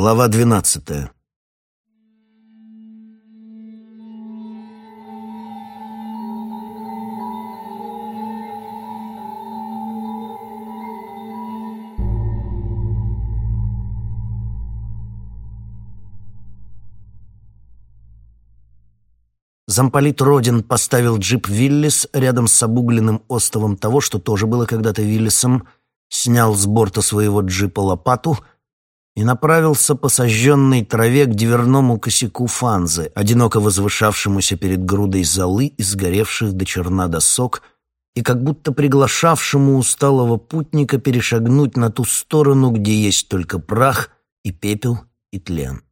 Глава двенадцатая. Замполит Родин поставил джип Виллис рядом с обугленным остовом того, что тоже было когда-то Виллисом, снял с борта своего джипа лопату — и направился по сожженной траве к дверному косяку фанзы, одиноко возвышавшемуся перед грудой золы и сгоревших до черна досок, и как будто приглашавшему усталого путника перешагнуть на ту сторону, где есть только прах и пепел и тлен.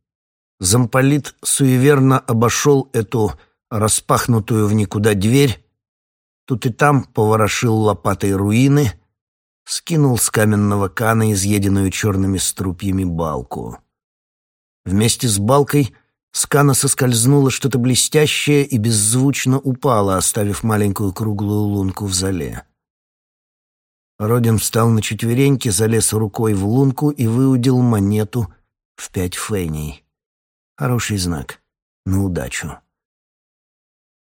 Замполит суеверно обошел эту распахнутую в никуда дверь, тут и там поворошил лопатой руины — скинул с каменного кана изъеденную черными струпьями балку. Вместе с балкой с кана соскользнуло что-то блестящее и беззвучно упало, оставив маленькую круглую лунку в зале. Родин встал на четвереньки, залез рукой в лунку и выудил монету в пять фейней. Хороший знак. На удачу.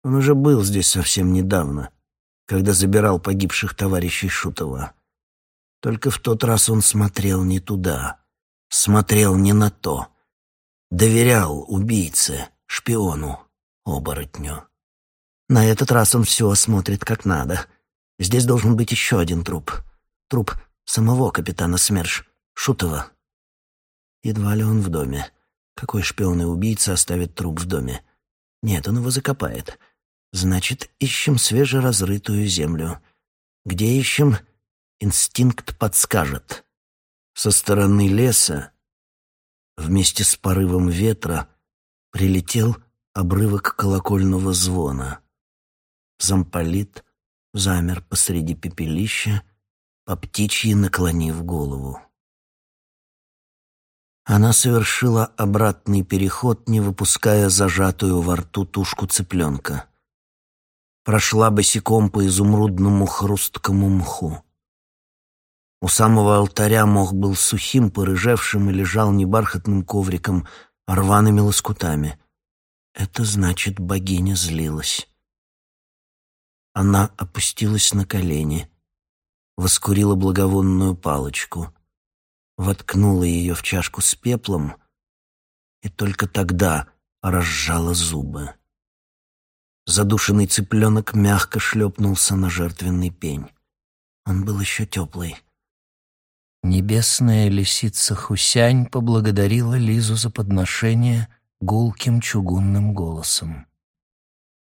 Он уже был здесь совсем недавно, когда забирал погибших товарищей Шутова. Только в тот раз он смотрел не туда, смотрел не на то. Доверял убийце, шпиону, оборотню. На этот раз он все осмотрит как надо. Здесь должен быть еще один труп. Труп самого капитана СМЕРШ, Шутова. Едва ли он в доме. Какой шпион и убийца оставит труп в доме? Нет, он его закопает. Значит, ищем свежеразрытую землю. Где ищем? Инстинкт подскажет. Со стороны леса, вместе с порывом ветра, прилетел обрывок колокольного звона. Замполит замер посреди пепелища, по птичьи наклонив голову. Она совершила обратный переход, не выпуская зажатую во рту тушку цыпленка. Прошла босиком по изумрудному хрусткому мху. У самого алтаря мох был сухим, порыжевшим и лежал не бархатным ковриком, а рваными лоскутами. Это значит, богиня злилась. Она опустилась на колени, воскурила благовонную палочку, воткнула ее в чашку с пеплом и только тогда разжала зубы. Задушенный цыпленок мягко шлепнулся на жертвенный пень. Он был еще теплый. Небесная лисица Хусянь поблагодарила Лизу за подношение гулким чугунным голосом.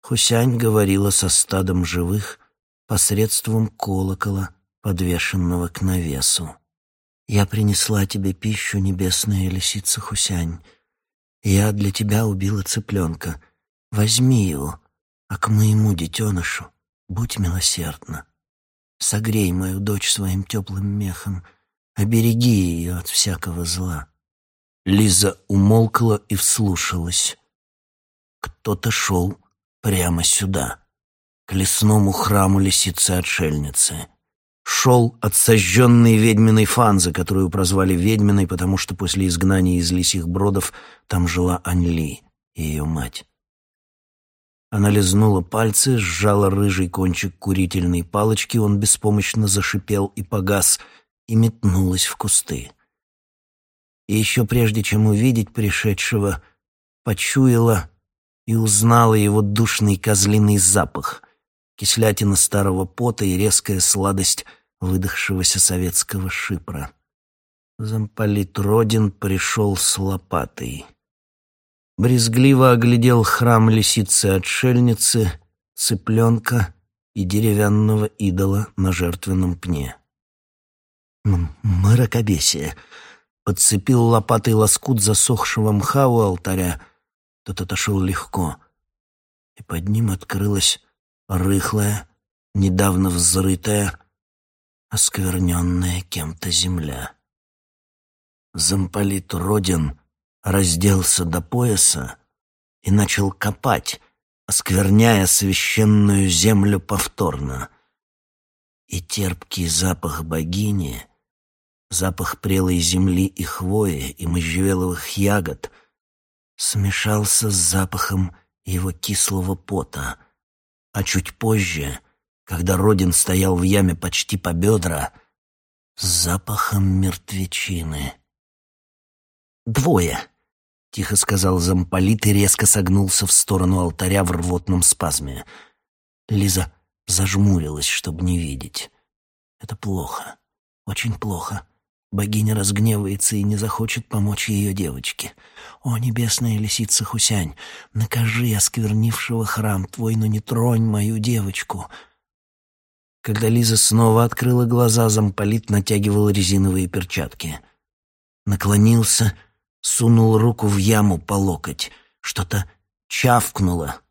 Хусянь говорила со стадом живых посредством колокола, подвешенного к навесу. «Я принесла тебе пищу, небесная лисица Хусянь. Я для тебя убила цыпленка. Возьми его, а к моему детенышу будь милосердна. Согрей мою дочь своим теплым мехом» Обереги ее от всякого зла. Лиза умолкла и вслушалась. Кто-то шел прямо сюда, к лесному храму лисицы-отшельницы. Шел от сожженной ведьминой фанзы, которую прозвали ведьминой, потому что после изгнания из лисих бродов там жила Аньли, ее мать. Она лизнула пальцы, сжала рыжий кончик курительной палочки, он беспомощно зашипел и погас — и метнулась в кусты. И еще прежде чем увидеть пришедшего, почуяла и узнала его душный козлиный запах, кислятина старого пота и резкая сладость выдохшегося советского шипра. Замполит Родин пришел с лопатой. Брезгливо оглядел храм лисицы-отшельницы, цыпленка и деревянного идола на жертвенном пне. Мракобесие. Подцепил лопатой лоскут засохшего мха у алтаря. Тот отошел легко. И под ним открылась рыхлая, недавно взрытая, оскверненная кем-то земля. Замполит Родин разделся до пояса и начал копать, оскверняя священную землю повторно. И терпкий запах богини — запах прелой земли и хвои и можжевеловых ягод смешался с запахом его кислого пота, а чуть позже, когда Родин стоял в яме почти по бедра, с запахом мертвечины. «Двое!» — тихо сказал замполит и резко согнулся в сторону алтаря в рвотном спазме. Лиза зажмурилась, чтобы не видеть. «Это плохо, очень плохо. Богиня разгневается и не захочет помочь ее девочке. О, небесная лисица Хусянь, накажи осквернившего храм твой, но не тронь мою девочку!» Когда Лиза снова открыла глаза, замполит натягивал резиновые перчатки. Наклонился — сунул руку в яму по локоть. Что-то чавкнуло,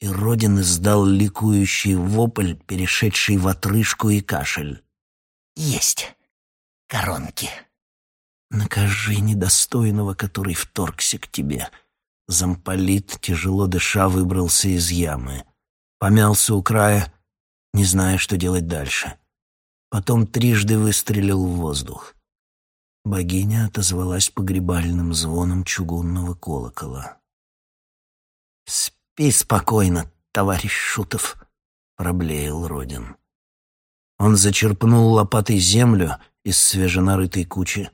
и Родин издал ликующий вопль, перешедший в отрыжку и кашель. «Есть коронки!» «Накажи недостойного, который вторгся к тебе». Замполит, тяжело дыша, выбрался из ямы. Помялся у края, не зная, что делать дальше. Потом трижды выстрелил в воздух. Богиня отозвалась погребальным звоном чугунного колокола. «Спи спокойно, товарищ Шутов», — проблеял Родин. Он зачерпнул лопатой землю из свеженарытой кучи,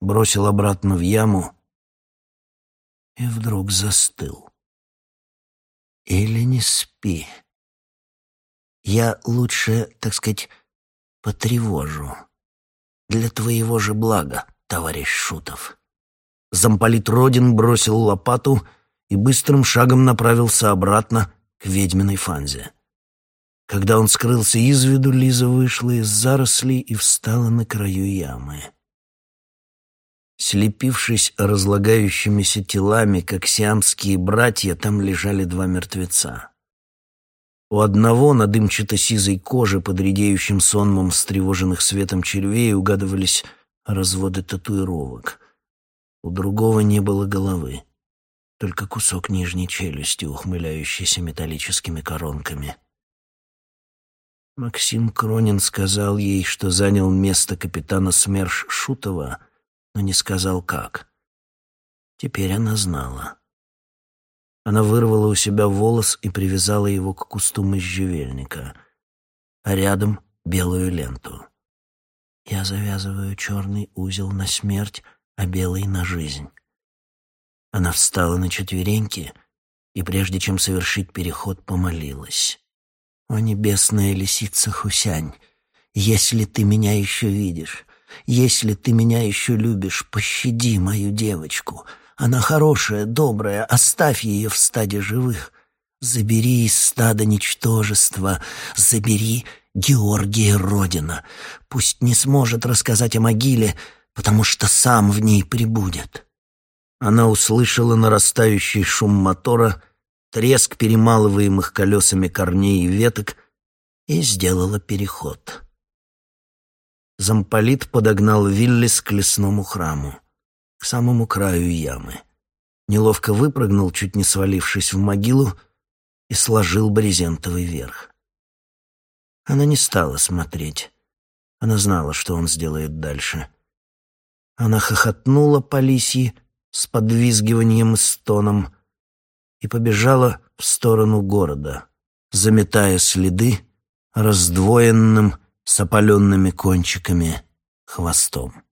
бросил обратно в яму и вдруг застыл. «Или не спи. Я лучше, так сказать, потревожу» для твоего же блага, товарищ Шутов». Замполит Родин бросил лопату и быстрым шагом направился обратно к ведьминой фанзе. Когда он скрылся из виду, Лиза вышла из зарослей и встала на краю ямы. Слепившись разлагающимися телами, как сиамские братья, там лежали два мертвеца. У одного на дымчато-сизой коже под редеющим сонмом встревоженных светом червей угадывались разводы татуировок. У другого не было головы, только кусок нижней челюсти, ухмыляющийся металлическими коронками. Максим Кронин сказал ей, что занял место капитана СМЕРШ Шутова, но не сказал как. Теперь она знала. Она вырвала у себя волос и привязала его к кусту можжевельника, а рядом — белую ленту. Я завязываю черный узел на смерть, а белый — на жизнь. Она встала на четвереньки и, прежде чем совершить переход, помолилась. «О, небесная лисица Хусянь, если ты меня еще видишь, если ты меня еще любишь, пощади мою девочку, она хорошая, добрая, оставь ее в стаде живых. Забери из стада ничтожества, забери Георгия Родина. Пусть не сможет рассказать о могиле, потому что сам в ней прибудет». Она услышала нарастающий шум мотора, треск перемалываемых колесами корней и веток и сделала переход. Замполит подогнал Виллис к лесному храму к самому краю ямы. Неловко выпрыгнул, чуть не свалившись в могилу, и сложил брезентовый верх. Она не стала смотреть. Она знала, что он сделает дальше. Она хохотнула по лисьи с подвизгиванием и стоном и побежала в сторону города, заметая следы раздвоенным с опаленными кончиками хвостом.